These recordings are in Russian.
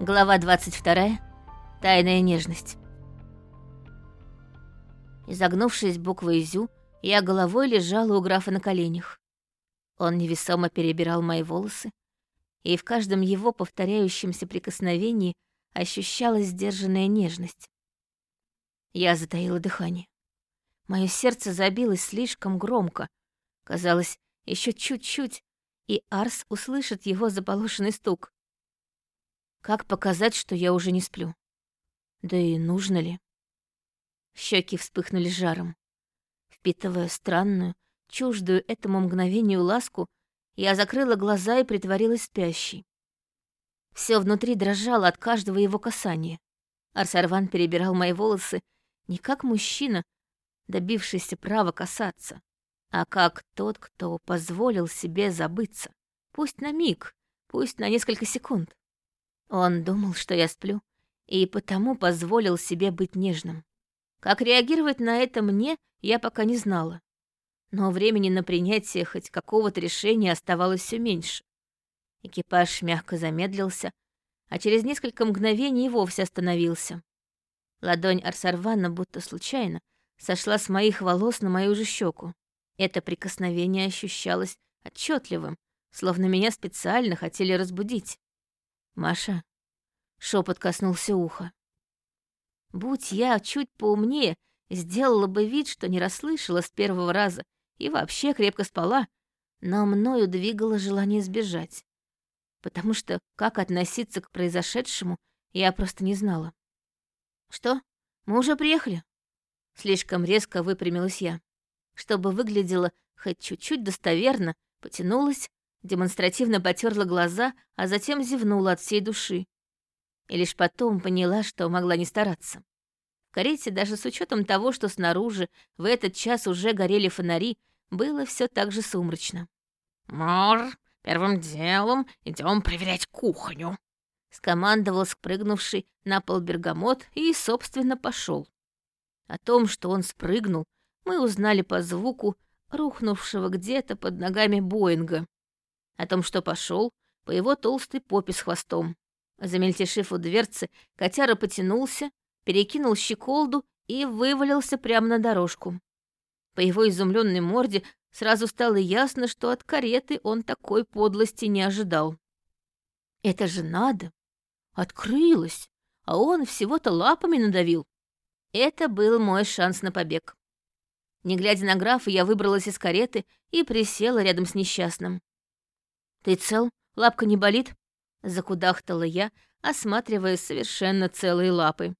Глава 22. Тайная нежность. Изогнувшись буквой «зю», я головой лежала у графа на коленях. Он невесомо перебирал мои волосы, и в каждом его повторяющемся прикосновении ощущалась сдержанная нежность. Я затаила дыхание. Мое сердце забилось слишком громко. Казалось, еще чуть-чуть, и Арс услышит его заполошенный стук. Как показать, что я уже не сплю? Да и нужно ли? Щеки вспыхнули жаром. Впитывая странную, чуждую этому мгновению ласку, я закрыла глаза и притворилась спящей. Все внутри дрожало от каждого его касания. Арсарван перебирал мои волосы не как мужчина, добившийся права касаться, а как тот, кто позволил себе забыться. Пусть на миг, пусть на несколько секунд. Он думал, что я сплю, и потому позволил себе быть нежным. Как реагировать на это мне, я пока не знала. Но времени на принятие хоть какого-то решения оставалось все меньше. Экипаж мягко замедлился, а через несколько мгновений и вовсе остановился. Ладонь Арсарвана будто случайно сошла с моих волос на мою же щеку. Это прикосновение ощущалось отчетливым, словно меня специально хотели разбудить. «Маша?» — шепот коснулся уха. Будь я чуть поумнее, сделала бы вид, что не расслышала с первого раза и вообще крепко спала, но мною двигало желание сбежать. Потому что как относиться к произошедшему, я просто не знала. «Что? Мы уже приехали?» Слишком резко выпрямилась я. Чтобы выглядело хоть чуть-чуть достоверно, потянулась, демонстративно потерла глаза, а затем зевнула от всей души. И лишь потом поняла, что могла не стараться. В карете, даже с учетом того, что снаружи в этот час уже горели фонари, было все так же сумрачно. «Мор, первым делом идем проверять кухню», — скомандовал спрыгнувший на пол бергамот и, собственно, пошел. О том, что он спрыгнул, мы узнали по звуку рухнувшего где-то под ногами Боинга о том, что пошел по его толстой попе с хвостом. Замельтешив у дверцы, котяра потянулся, перекинул щеколду и вывалился прямо на дорожку. По его изумленной морде сразу стало ясно, что от кареты он такой подлости не ожидал. Это же надо! Открылась, а он всего-то лапами надавил. Это был мой шанс на побег. Не глядя на графа, я выбралась из кареты и присела рядом с несчастным. «Ты цел? Лапка не болит?» — закудахтала я, осматривая совершенно целые лапы.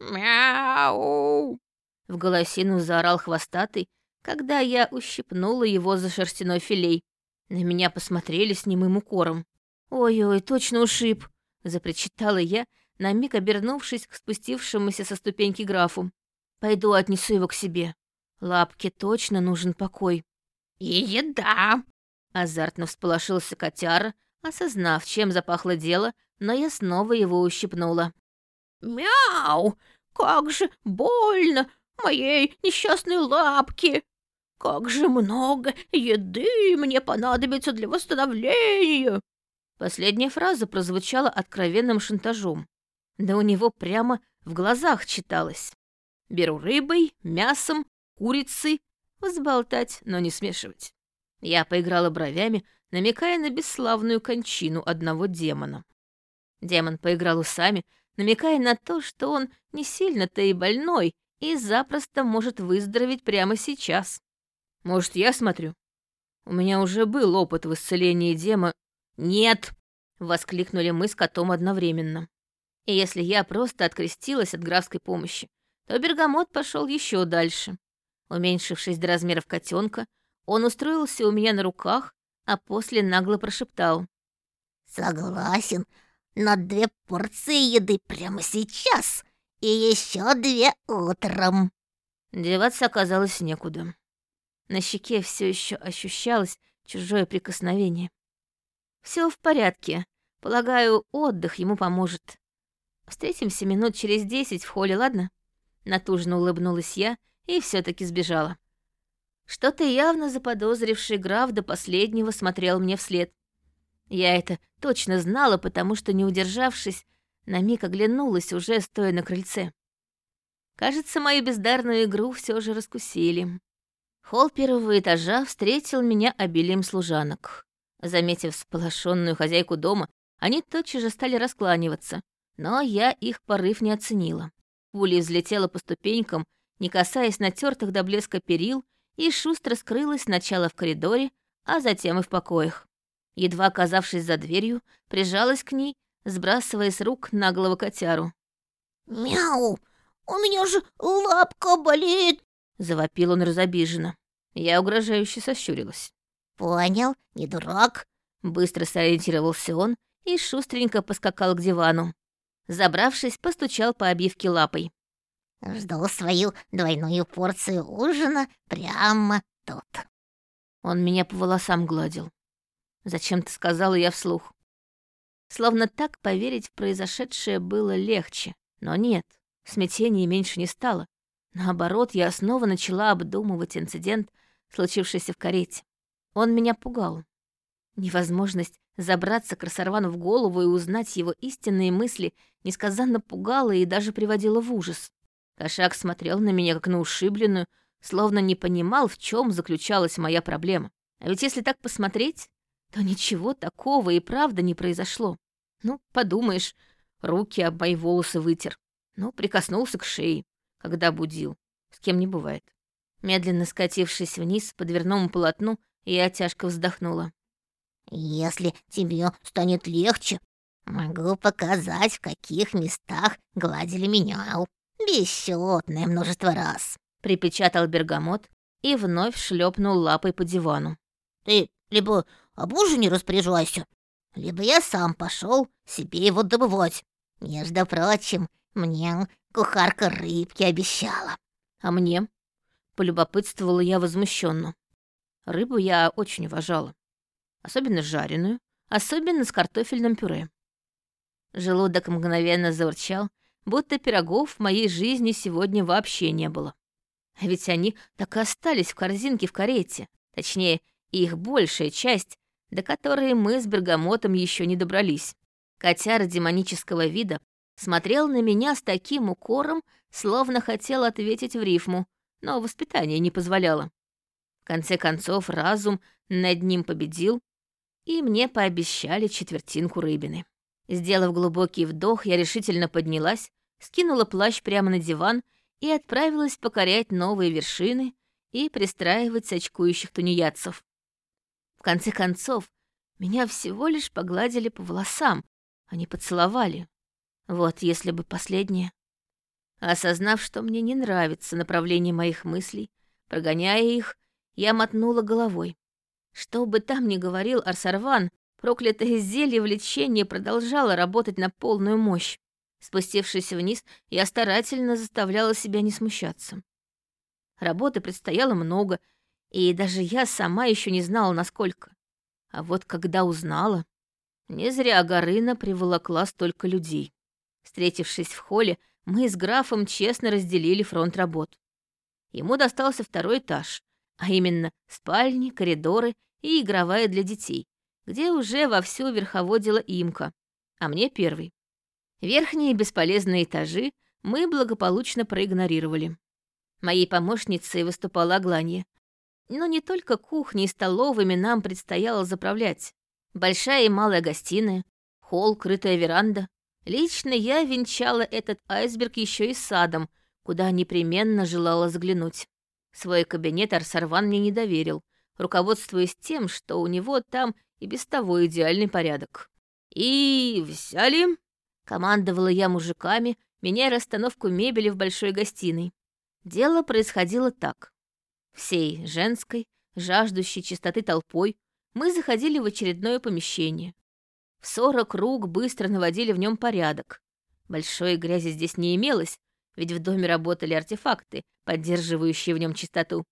«Мяу!» — в голосину заорал хвостатый, когда я ущипнула его за шерстяной филей. На меня посмотрели с немым укором. «Ой-ой, точно ушиб!» — запричитала я, на миг обернувшись к спустившемуся со ступеньки графу. «Пойду отнесу его к себе. Лапке точно нужен покой». «И еда!» Азартно всполошился котяра, осознав, чем запахло дело, но я снова его ущипнула. «Мяу! Как же больно моей несчастной лапке! Как же много еды мне понадобится для восстановления!» Последняя фраза прозвучала откровенным шантажом. Да у него прямо в глазах читалось. «Беру рыбой, мясом, курицей, взболтать, но не смешивать». Я поиграла бровями, намекая на бесславную кончину одного демона. Демон поиграл усами, намекая на то, что он не сильно-то и больной и запросто может выздороветь прямо сейчас. Может, я смотрю? У меня уже был опыт в исцелении дема. «Нет!» — воскликнули мы с котом одновременно. И если я просто открестилась от графской помощи, то Бергамот пошел еще дальше. Уменьшившись до размеров котенка, он устроился у меня на руках, а после нагло прошептал. «Согласен, на две порции еды прямо сейчас и еще две утром». Деваться оказалось некуда. На щеке все еще ощущалось чужое прикосновение. Все в порядке. Полагаю, отдых ему поможет. Встретимся минут через десять в холле, ладно? Натужно улыбнулась я и все таки сбежала. Что-то явно заподозривший граф до последнего смотрел мне вслед. Я это точно знала, потому что, не удержавшись, На миг оглянулась, уже стоя на крыльце. Кажется, мою бездарную игру все же раскусили. Холл первого этажа встретил меня обилием служанок. Заметив сполошенную хозяйку дома, они тотчас же стали раскланиваться, но я их порыв не оценила. Пуля взлетела по ступенькам, не касаясь натертых до блеска перил, и шустро скрылась сначала в коридоре, а затем и в покоях. Едва оказавшись за дверью, прижалась к ней, сбрасывая с рук наглого котяру. «Мяу! У меня же лапка болит!» — завопил он разобиженно. Я угрожающе сощурилась. «Понял, не дурак!» Быстро сориентировался он и шустренько поскакал к дивану. Забравшись, постучал по обивке лапой. «Жду свою двойную порцию ужина прямо тут». Он меня по волосам гладил. Зачем-то сказала я вслух. Словно так поверить в произошедшее было легче. Но нет, смятения меньше не стало. Наоборот, я снова начала обдумывать инцидент, случившийся в карете. Он меня пугал. Невозможность забраться к Рассарвану в голову и узнать его истинные мысли несказанно пугала и даже приводила в ужас. Кошак смотрел на меня как на ушибленную, словно не понимал, в чем заключалась моя проблема. А ведь если так посмотреть, то ничего такого и правда не произошло. Ну, подумаешь, руки об мои волосы вытер. Ну, прикоснулся к шее, когда будил. С кем не бывает. Медленно скатившись вниз по дверному полотну, я тяжко вздохнула. «Если тебе станет легче, могу показать, в каких местах гладили меня. Бесчетное множество раз» припечатал бергамот и вновь шлепнул лапой по дивану. «Ты либо об ужине распоряжайся, либо я сам пошел себе его добывать. Между прочим, мне кухарка рыбки обещала». «А мне?» — полюбопытствовала я возмущенно. Рыбу я очень уважала. Особенно жареную, особенно с картофельным пюре. Желудок мгновенно заурчал, будто пирогов в моей жизни сегодня вообще не было. А ведь они так и остались в корзинке в карете. Точнее, их большая часть, до которой мы с Бергамотом еще не добрались. Котяра демонического вида смотрел на меня с таким укором, словно хотел ответить в рифму, но воспитание не позволяло. В конце концов, разум над ним победил, и мне пообещали четвертинку рыбины. Сделав глубокий вдох, я решительно поднялась, скинула плащ прямо на диван и отправилась покорять новые вершины и пристраивать очкующих тунеядцев. В конце концов, меня всего лишь погладили по волосам, а не поцеловали. Вот если бы последнее. Осознав, что мне не нравится направление моих мыслей, прогоняя их, я мотнула головой. Что бы там ни говорил Арсарван, проклятое зелье влечения продолжало работать на полную мощь. Спустившись вниз, я старательно заставляла себя не смущаться. Работы предстояло много, и даже я сама еще не знала, насколько. А вот когда узнала, не зря Горына приволокла столько людей. Встретившись в холле, мы с графом честно разделили фронт работ. Ему достался второй этаж, а именно спальни, коридоры и игровая для детей, где уже вовсю верховодила имка, а мне первый. Верхние бесполезные этажи мы благополучно проигнорировали. Моей помощницей выступала Агланья. Но не только кухней и столовыми нам предстояло заправлять. Большая и малая гостиная, холл, крытая веранда. Лично я венчала этот айсберг еще и садом, куда непременно желала заглянуть. Свой кабинет Арсарван мне не доверил, руководствуясь тем, что у него там и без того идеальный порядок. «И взяли Командовала я мужиками, меняя расстановку мебели в большой гостиной. Дело происходило так. Всей женской, жаждущей чистоты толпой, мы заходили в очередное помещение. В сорок рук быстро наводили в нем порядок. Большой грязи здесь не имелось, ведь в доме работали артефакты, поддерживающие в нем чистоту.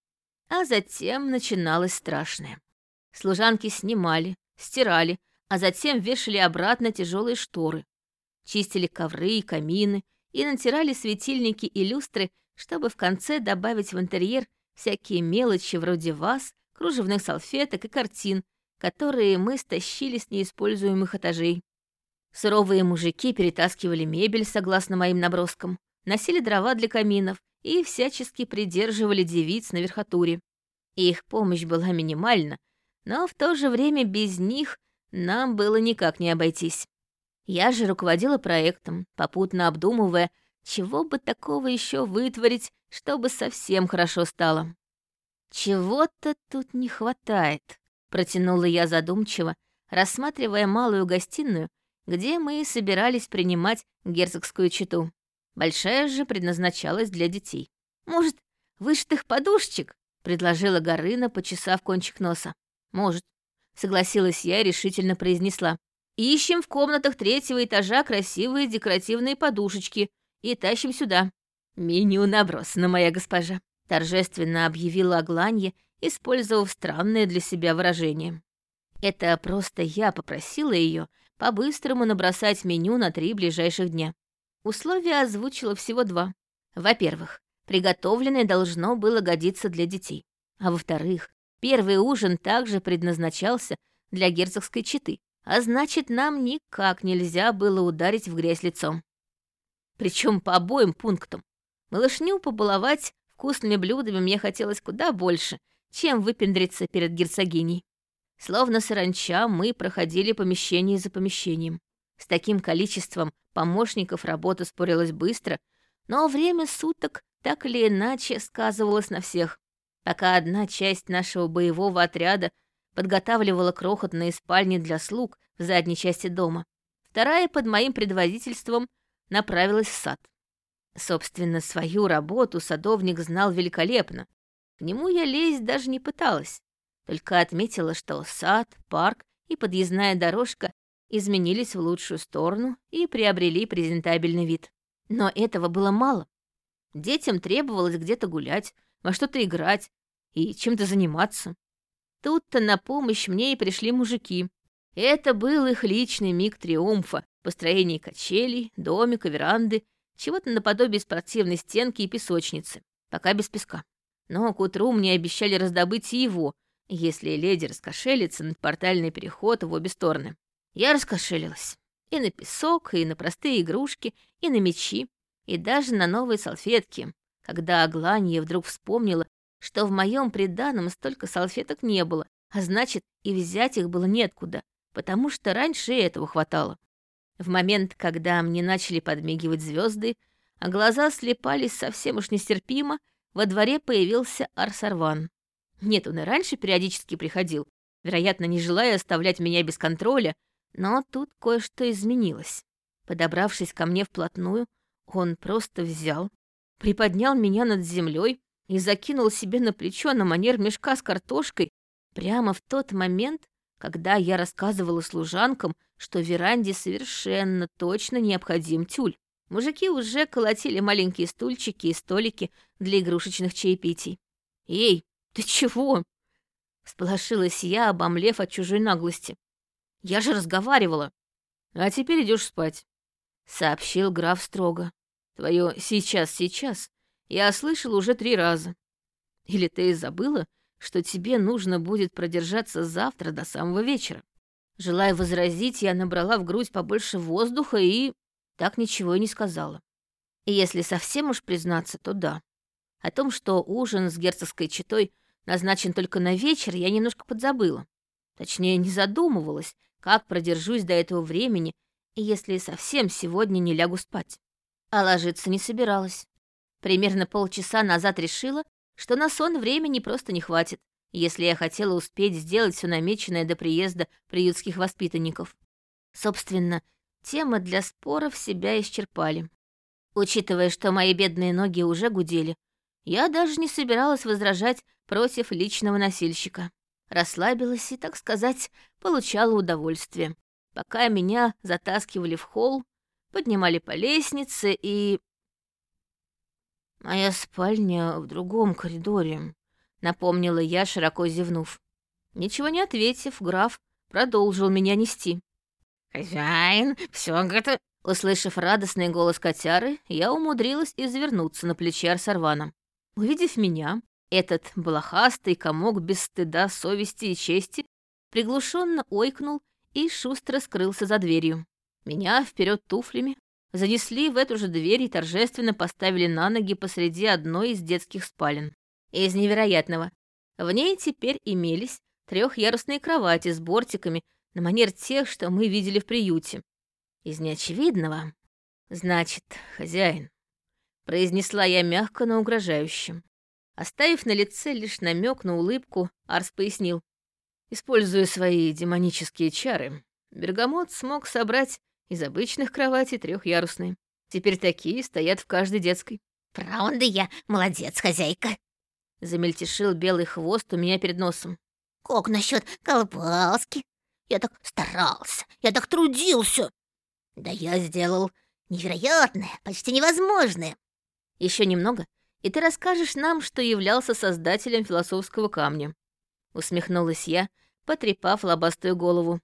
А затем начиналось страшное. Служанки снимали, стирали, а затем вешали обратно тяжелые шторы чистили ковры и камины и натирали светильники и люстры, чтобы в конце добавить в интерьер всякие мелочи вроде ваз, кружевных салфеток и картин, которые мы стащили с неиспользуемых этажей. Суровые мужики перетаскивали мебель согласно моим наброскам, носили дрова для каминов и всячески придерживали девиц на верхотуре. Их помощь была минимальна, но в то же время без них нам было никак не обойтись. Я же руководила проектом, попутно обдумывая, чего бы такого еще вытворить, чтобы совсем хорошо стало. «Чего-то тут не хватает», — протянула я задумчиво, рассматривая малую гостиную, где мы собирались принимать герцогскую читу. Большая же предназначалась для детей. «Может, вышитых подушечек?» — предложила Горына, почесав кончик носа. «Может», — согласилась я и решительно произнесла. «Ищем в комнатах третьего этажа красивые декоративные подушечки и тащим сюда». «Меню набросано, моя госпожа», — торжественно объявила Агланья, использовав странное для себя выражение. Это просто я попросила ее по-быстрому набросать меню на три ближайших дня. Условия озвучила всего два. Во-первых, приготовленное должно было годиться для детей. А во-вторых, первый ужин также предназначался для герцогской четы, а значит, нам никак нельзя было ударить в грязь лицом. Причем по обоим пунктам. Малышню побаловать вкусными блюдами мне хотелось куда больше, чем выпендриться перед герцогиней. Словно саранча мы проходили помещение за помещением. С таким количеством помощников работа спорилась быстро, но время суток так или иначе сказывалось на всех. Пока одна часть нашего боевого отряда подготавливала крохотные спальни для слуг в задней части дома, вторая под моим предводительством направилась в сад. Собственно, свою работу садовник знал великолепно. К нему я лезть даже не пыталась. Только отметила, что сад, парк и подъездная дорожка изменились в лучшую сторону и приобрели презентабельный вид. Но этого было мало. Детям требовалось где-то гулять, во что-то играть и чем-то заниматься. Тут-то на помощь мне и пришли мужики. Это был их личный миг триумфа, построение качелей, домика, веранды, чего-то наподобие спортивной стенки и песочницы, пока без песка. Но к утру мне обещали раздобыть и его, если леди раскошелится на портальный переход в обе стороны. Я раскошелилась. И на песок, и на простые игрушки, и на мечи, и даже на новые салфетки, когда Агланья вдруг вспомнила, что в моем приданом столько салфеток не было, а значит, и взять их было неоткуда, потому что раньше этого хватало. В момент, когда мне начали подмигивать звезды, а глаза слепались совсем уж нестерпимо, во дворе появился Арсарван. Нет, он и раньше периодически приходил, вероятно, не желая оставлять меня без контроля, но тут кое-что изменилось. Подобравшись ко мне вплотную, он просто взял, приподнял меня над землей и закинул себе на плечо на манер мешка с картошкой прямо в тот момент, когда я рассказывала служанкам, что веранде совершенно точно необходим тюль. Мужики уже колотили маленькие стульчики и столики для игрушечных чаепитий. «Эй, «Ты чего?» — сполошилась я, обомлев от чужой наглости. «Я же разговаривала». «А теперь идешь спать», — сообщил граф строго. «Твое «сейчас-сейчас» я слышал уже три раза. Или ты забыла, что тебе нужно будет продержаться завтра до самого вечера?» Желая возразить, я набрала в грудь побольше воздуха и так ничего и не сказала. И если совсем уж признаться, то да. О том, что ужин с герцогской четой назначен только на вечер, я немножко подзабыла. Точнее, не задумывалась, как продержусь до этого времени, и если совсем сегодня не лягу спать. А ложиться не собиралась. Примерно полчаса назад решила, что на сон времени просто не хватит, если я хотела успеть сделать все намеченное до приезда приютских воспитанников. Собственно, темы для споров себя исчерпали. Учитывая, что мои бедные ноги уже гудели, я даже не собиралась возражать против личного носильщика. Расслабилась и, так сказать, получала удовольствие. Пока меня затаскивали в холл, поднимали по лестнице и... «Моя спальня в другом коридоре», — напомнила я, широко зевнув. Ничего не ответив, граф продолжил меня нести. «Хозяин, все готово». Услышав радостный голос котяры, я умудрилась извернуться на плече Арсарвана. Увидев меня, этот блохастый комок без стыда, совести и чести приглушенно ойкнул и шустро скрылся за дверью. Меня вперед туфлями занесли в эту же дверь и торжественно поставили на ноги посреди одной из детских спален. Из невероятного. В ней теперь имелись трехъярусные кровати с бортиками на манер тех, что мы видели в приюте. Из неочевидного. Значит, хозяин. Произнесла я мягко, но угрожающе. Оставив на лице лишь намек на улыбку, Арс пояснил. Используя свои демонические чары, Бергамот смог собрать из обычных кроватей трехъярусные. Теперь такие стоят в каждой детской. «Правда я молодец, хозяйка!» Замельтешил белый хвост у меня перед носом. «Как насчет колбаски? Я так старался, я так трудился. Да я сделал невероятное, почти невозможное. Еще немного, и ты расскажешь нам, что являлся создателем философского камня. Усмехнулась я, потрепав лобастую голову.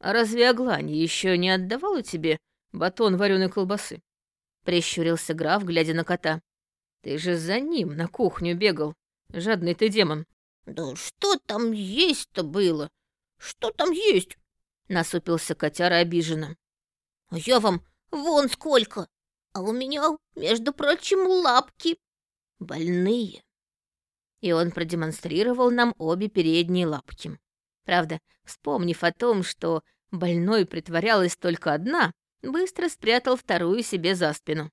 Разве Аглани еще не отдавала тебе батон вареной колбасы? Прищурился граф, глядя на кота. Ты же за ним на кухню бегал. Жадный ты демон. Да что там есть-то было? Что там есть? Насупился котяра обиженно. Я вам вон сколько. А у меня, между прочим, лапки больные. И он продемонстрировал нам обе передние лапки. Правда, вспомнив о том, что больной притворялась только одна, быстро спрятал вторую себе за спину.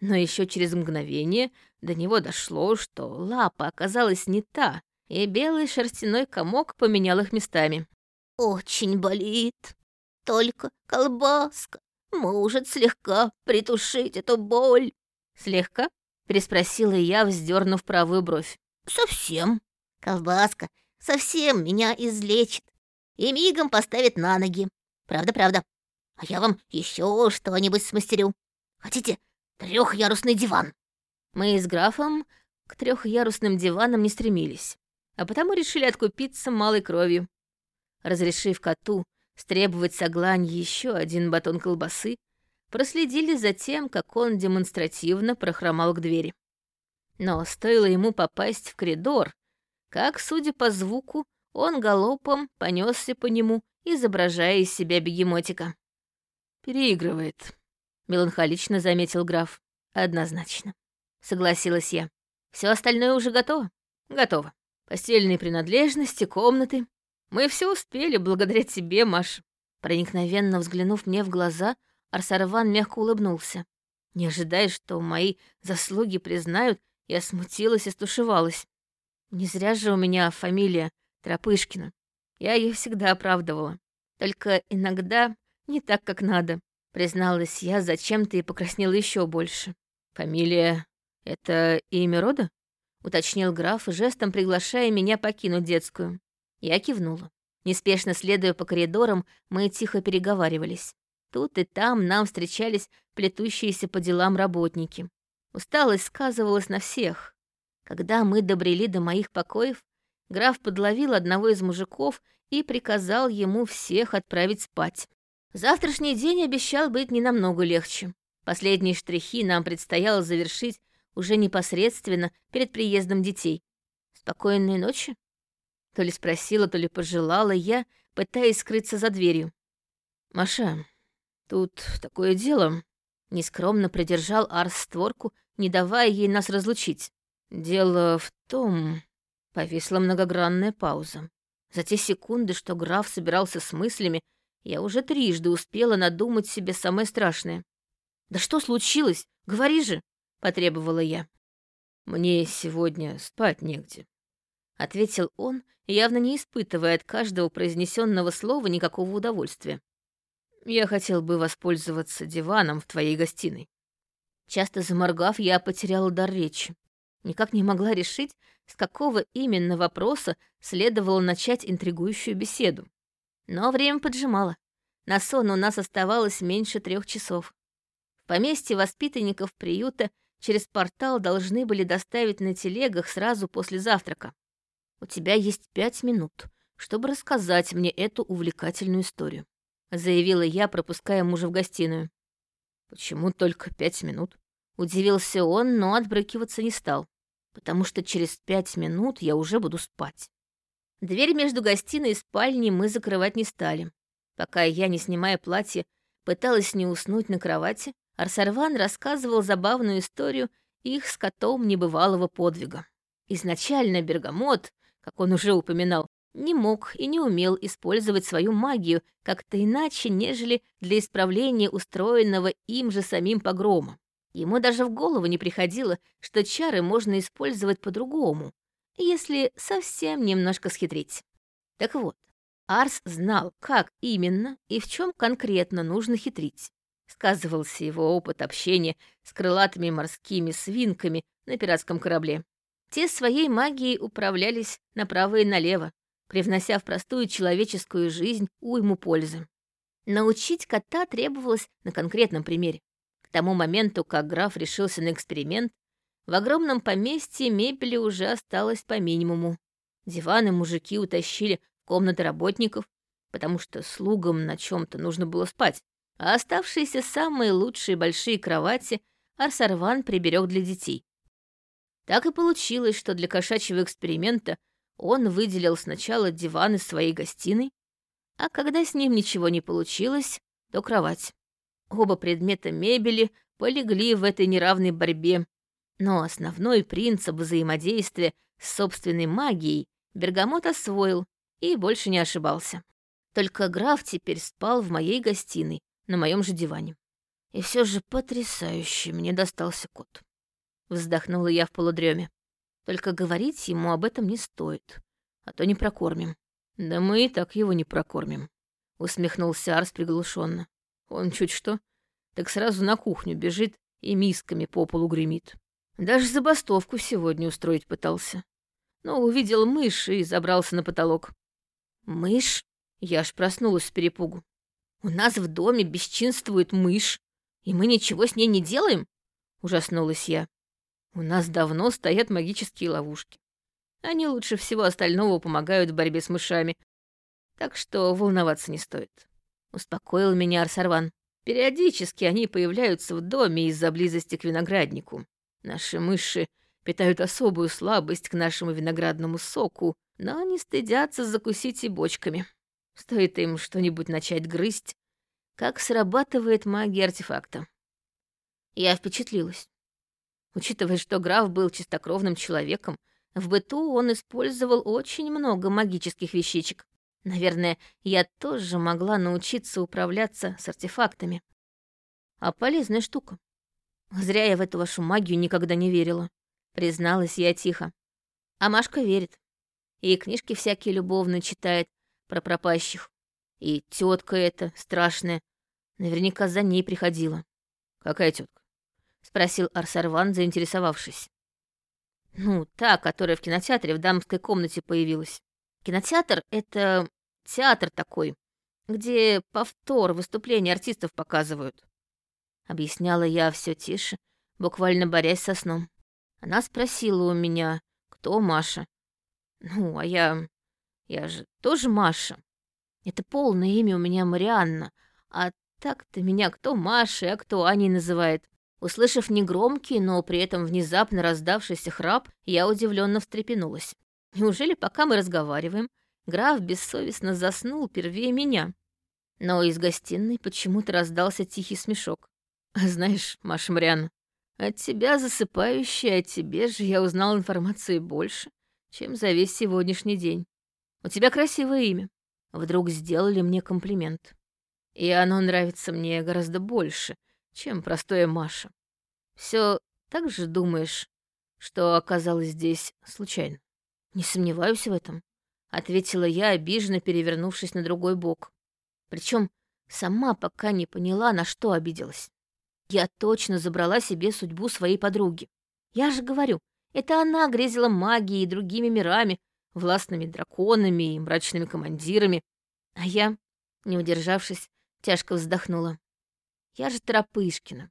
Но еще через мгновение до него дошло, что лапа оказалась не та, и белый шерстяной комок поменял их местами. «Очень болит. Только колбаска может слегка притушить эту боль». «Слегка?» — переспросила я, вздернув правую бровь. «Совсем. Колбаска совсем меня излечит и мигом поставит на ноги. Правда-правда. А я вам еще что-нибудь смастерю. Хотите трехярусный диван?» Мы с графом к трехярусным диванам не стремились, а потому решили откупиться малой кровью. Разрешив коту стребовать с еще один батон колбасы, проследили за тем, как он демонстративно прохромал к двери. Но стоило ему попасть в коридор, как, судя по звуку, он галопом понесся по нему, изображая из себя бегемотика. «Переигрывает», — меланхолично заметил граф. «Однозначно», — согласилась я. Все остальное уже готово?» «Готово. Постельные принадлежности, комнаты. Мы все успели благодаря тебе, Маш». Проникновенно взглянув мне в глаза, Арсарван мягко улыбнулся. Не ожидая, что мои заслуги признают, я смутилась и стушевалась. Не зря же у меня фамилия Тропышкина. Я ее всегда оправдывала. Только иногда не так, как надо. Призналась я зачем-то и покраснела еще больше. Фамилия — это имя рода? Уточнил граф, жестом приглашая меня покинуть детскую. Я кивнула. Неспешно следуя по коридорам, мы тихо переговаривались. Тут и там нам встречались плетущиеся по делам работники. Усталость сказывалась на всех. Когда мы добрели до моих покоев, граф подловил одного из мужиков и приказал ему всех отправить спать. Завтрашний день обещал быть не намного легче. Последние штрихи нам предстояло завершить уже непосредственно перед приездом детей. «Спокойной ночи?» То ли спросила, то ли пожелала я, пытаясь скрыться за дверью. «Маша, тут такое дело...» Нескромно придержал Арс створку, не давая ей нас разлучить. Дело в том... Повисла многогранная пауза. За те секунды, что граф собирался с мыслями, я уже трижды успела надумать себе самое страшное. «Да что случилось? Говори же!» — потребовала я. «Мне сегодня спать негде», — ответил он, явно не испытывая от каждого произнесенного слова никакого удовольствия. «Я хотел бы воспользоваться диваном в твоей гостиной». Часто заморгав, я потеряла дар речи. Никак не могла решить, с какого именно вопроса следовало начать интригующую беседу. Но время поджимало. На сон у нас оставалось меньше трех часов. В поместье воспитанников приюта через портал должны были доставить на телегах сразу после завтрака. У тебя есть пять минут, чтобы рассказать мне эту увлекательную историю», — заявила я, пропуская мужа в гостиную. «Почему только пять минут?» Удивился он, но отбрыкиваться не стал потому что через пять минут я уже буду спать. Дверь между гостиной и спальней мы закрывать не стали. Пока я, не снимая платье, пыталась не уснуть на кровати, Арсарван рассказывал забавную историю их с котом небывалого подвига. Изначально Бергамот, как он уже упоминал, не мог и не умел использовать свою магию как-то иначе, нежели для исправления устроенного им же самим погрома. Ему даже в голову не приходило, что чары можно использовать по-другому, если совсем немножко схитрить. Так вот, Арс знал, как именно и в чем конкретно нужно хитрить. Сказывался его опыт общения с крылатыми морскими свинками на пиратском корабле. Те своей магией управлялись направо и налево, привнося в простую человеческую жизнь уйму пользы. Научить кота требовалось на конкретном примере. Тому моменту, как граф решился на эксперимент, в огромном поместье мебели уже осталось по минимуму. Диваны мужики утащили в комнаты работников, потому что слугам на чем то нужно было спать, а оставшиеся самые лучшие большие кровати Арсарван приберег для детей. Так и получилось, что для кошачьего эксперимента он выделил сначала диван из своей гостиной, а когда с ним ничего не получилось, то кровать. Оба предмета мебели полегли в этой неравной борьбе, но основной принцип взаимодействия с собственной магией Бергамот освоил и больше не ошибался. Только граф теперь спал в моей гостиной, на моем же диване. И все же потрясающе мне достался кот. Вздохнула я в полудреме. Только говорить ему об этом не стоит, а то не прокормим. Да мы и так его не прокормим, усмехнулся Арс приглушенно. Он чуть что, так сразу на кухню бежит и мисками по полу гремит. Даже забастовку сегодня устроить пытался. Но увидел мышь и забрался на потолок. Мышь? Я аж проснулась с перепугу. У нас в доме бесчинствует мышь, и мы ничего с ней не делаем? Ужаснулась я. У нас давно стоят магические ловушки. Они лучше всего остального помогают в борьбе с мышами. Так что волноваться не стоит. Успокоил меня Арсарван. Периодически они появляются в доме из-за близости к винограднику. Наши мыши питают особую слабость к нашему виноградному соку, но не стыдятся закусить и бочками. Стоит им что-нибудь начать грызть, как срабатывает магия артефакта. Я впечатлилась. Учитывая, что граф был чистокровным человеком, в быту он использовал очень много магических вещичек. Наверное, я тоже могла научиться управляться с артефактами. А полезная штука. Зря я в эту вашу магию никогда не верила. Призналась я тихо. А Машка верит. И книжки всякие любовные читает про пропащих. И тетка эта страшная. Наверняка за ней приходила. Какая тетка? спросил Арсарван, заинтересовавшись. Ну, та, которая в кинотеатре в дамской комнате появилась. Кинотеатр — это театр такой, где повтор выступления артистов показывают. Объясняла я все тише, буквально борясь со сном. Она спросила у меня, кто Маша. Ну, а я... я же тоже Маша. Это полное имя у меня Марианна, а так-то меня кто Машей, а кто Аней называет. Услышав негромкий, но при этом внезапно раздавшийся храп, я удивленно встрепенулась. Неужели, пока мы разговариваем, граф бессовестно заснул первее меня? Но из гостиной почему-то раздался тихий смешок. «Знаешь, Маша Марианна, от тебя засыпающая, о тебе же я узнал информации больше, чем за весь сегодняшний день. У тебя красивое имя. Вдруг сделали мне комплимент. И оно нравится мне гораздо больше, чем простое Маша. Все так же думаешь, что оказалось здесь случайно? Не сомневаюсь в этом, ответила я, обиженно перевернувшись на другой бок. Причем сама пока не поняла, на что обиделась. Я точно забрала себе судьбу своей подруги. Я же говорю, это она грезила магией и другими мирами, властными драконами и мрачными командирами. А я, не удержавшись, тяжко вздохнула. Я же Торопышкина.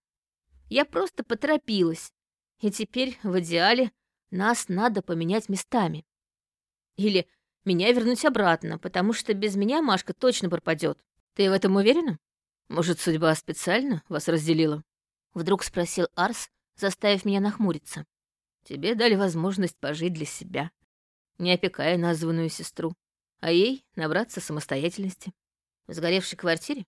Я просто поторопилась. И теперь, в идеале, нас надо поменять местами. Или меня вернуть обратно, потому что без меня Машка точно пропадет. Ты в этом уверена? Может, судьба специально вас разделила? Вдруг спросил Арс, заставив меня нахмуриться. Тебе дали возможность пожить для себя, не опекая названную сестру, а ей набраться самостоятельности. В сгоревшей квартире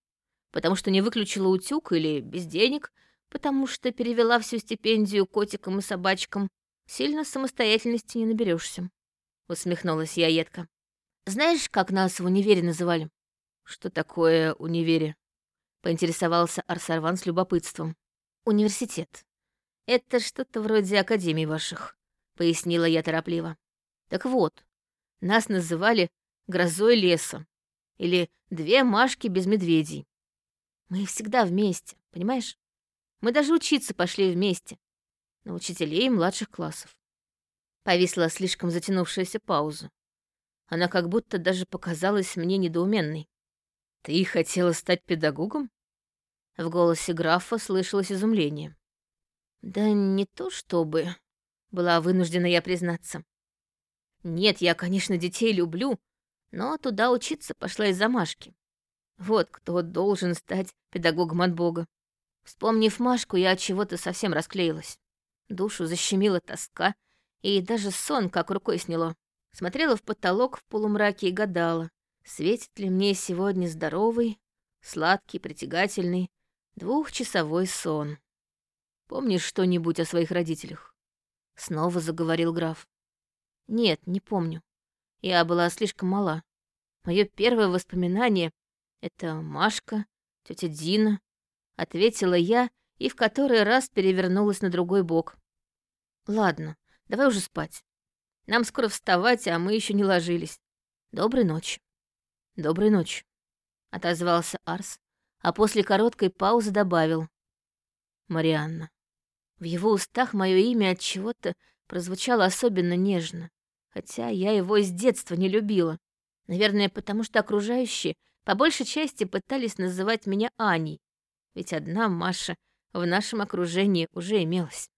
потому что не выключила утюг или без денег, потому что перевела всю стипендию котикам и собачкам, сильно самостоятельности не наберешься. Усмехнулась я едко. Знаешь, как нас в универе называли? Что такое универе? Поинтересовался Арсарван с любопытством. Университет. Это что-то вроде академии ваших, пояснила я торопливо. Так вот, нас называли грозой леса или две Машки без медведей. Мы всегда вместе, понимаешь? Мы даже учиться пошли вместе. На учителей младших классов. Повисла слишком затянувшаяся пауза. Она как будто даже показалась мне недоуменной. «Ты хотела стать педагогом?» В голосе графа слышалось изумление. «Да не то чтобы...» — была вынуждена я признаться. «Нет, я, конечно, детей люблю, но туда учиться пошла из замашки. Вот кто должен стать педагогом от Бога. Вспомнив Машку, я от чего-то совсем расклеилась. Душу защемила тоска, и даже сон как рукой сняло. Смотрела в потолок в полумраке и гадала, светит ли мне сегодня здоровый, сладкий, притягательный, двухчасовой сон. Помнишь что-нибудь о своих родителях? Снова заговорил граф. Нет, не помню. Я была слишком мала. Мое первое воспоминание — это Машка, тетя Дина, ответила я и в который раз перевернулась на другой бок. Ладно, давай уже спать. Нам скоро вставать, а мы еще не ложились. Доброй ночи. Доброй ночи, отозвался Арс, а после короткой паузы добавил. Марианна. В его устах мое имя от чего-то прозвучало особенно нежно, хотя я его с детства не любила. Наверное, потому что окружающие по большей части пытались называть меня Аней, ведь одна Маша в нашем окружении уже имелась.